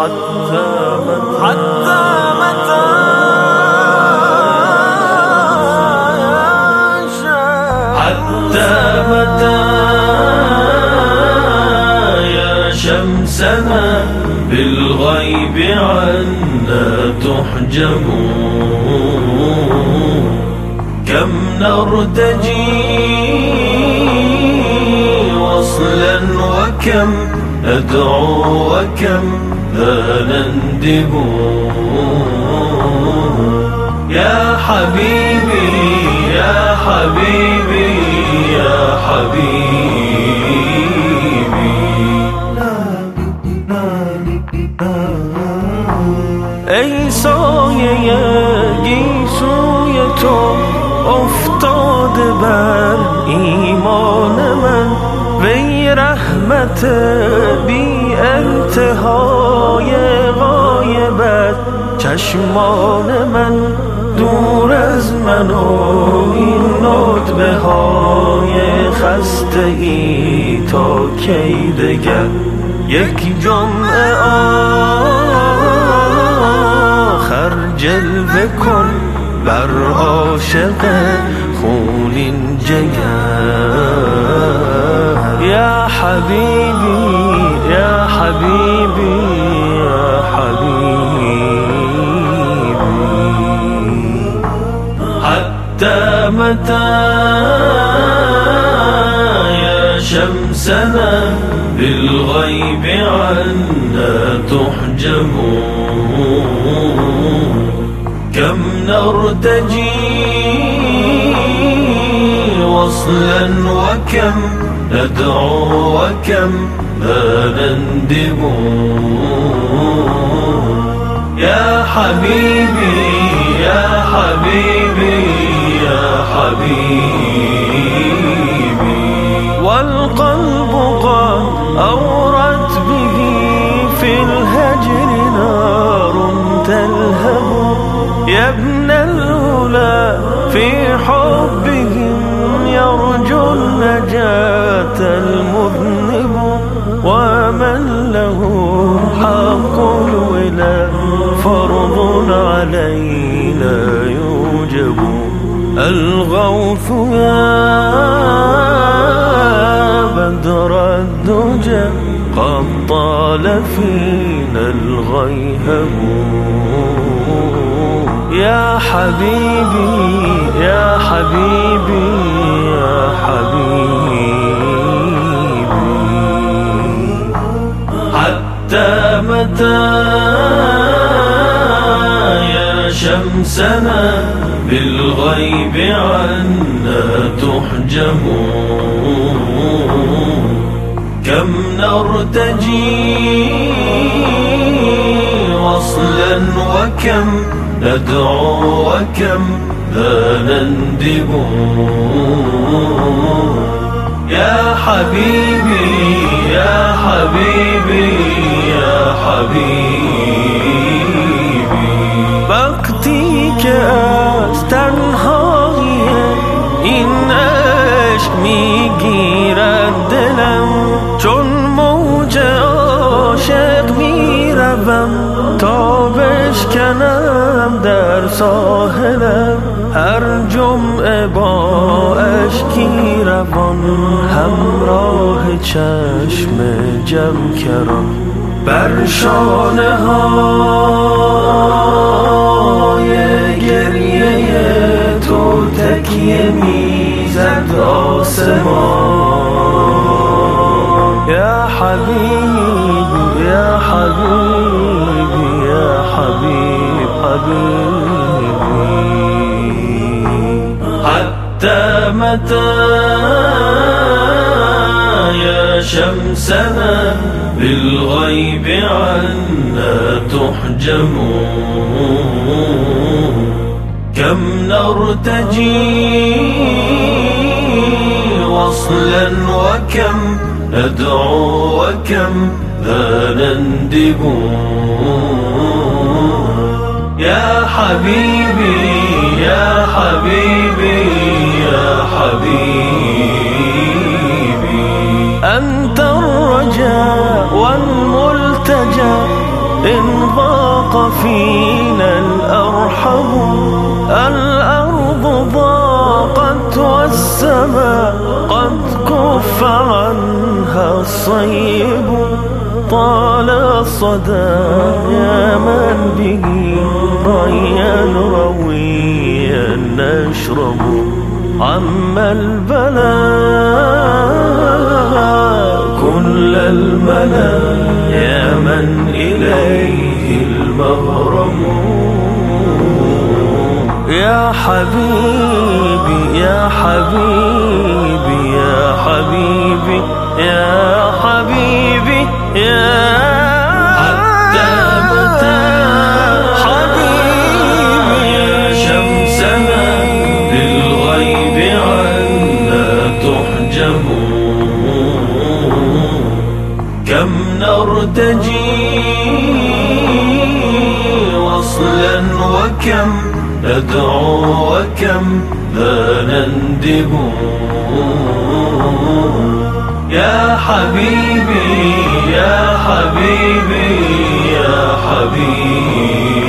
حتى متى؟ حتى متى؟ حتى متى؟ يا شمسنا بالغيب عنا تحجب كم نرتجي وصلا وكم ندعو وكم لا نندب. يا حبيبي يا حبيبي يا حبيبي. ای سایه گیسوی تو افتاده بر ایمان من وی رحمت بی غایبت چشمان من دور از من و این ندبه های خسته ای تا کی دگر. یک جمعه آخر جلوه کن بر عاشق خونین جگر. یا حبیبی متى يا شمسنا بالغيب عنا تحجب. كم نرتجي وصلا وكم ندعو وكم لا نندب. يا حبيبي يا حبيبي حبيبي والقلب قد أورت به في الهجر نار تلهب يا ابن الغوث يا بدر الدجى قد طال فينا الغيهب يا حبيبي يا حبيبي يا حبيبي. حتى متى يا شمسنا بالغيب عنا تحجب كم نرتجي وصلا وكم ندعو وكم لا نندب يا حبيبي يا حبيبي يا حبيبي. وقتی این عشق می‌گیرد دلم. چون موج عاشق می‌روم تا بشکنم در ساحلم. هر جمعه با اشکی روان همراه چشم جمع کران بر شانه های یا حبیبی یا حبیبی یا حبیب حبیبی حتى متى يا شمسنا بالغيب عنا تحجب كم نرتجي وصلا وكم ندعو وكم لا نندب. يا حبيبي يا حبيبي يا حبيبي. أنت الرجاء والملتجى إن ضاق فينا الأرحم. الأرض ضاقت والسماء قد كف عنها الصيب. طال الصدى يا من به ريا رويا نشرب عم البلاء. كل الملا يا من إليه المغرم. يا حبيبي يا حبيبي يا حبيبي يا حبيبي يا حتى متى حبيبي يا شمسنا للغيب عنا تحجب كم نرتجي وصلا وكم ندعو وكم لا نندب. يا حبيبي يا حبيبي يا حبيبي.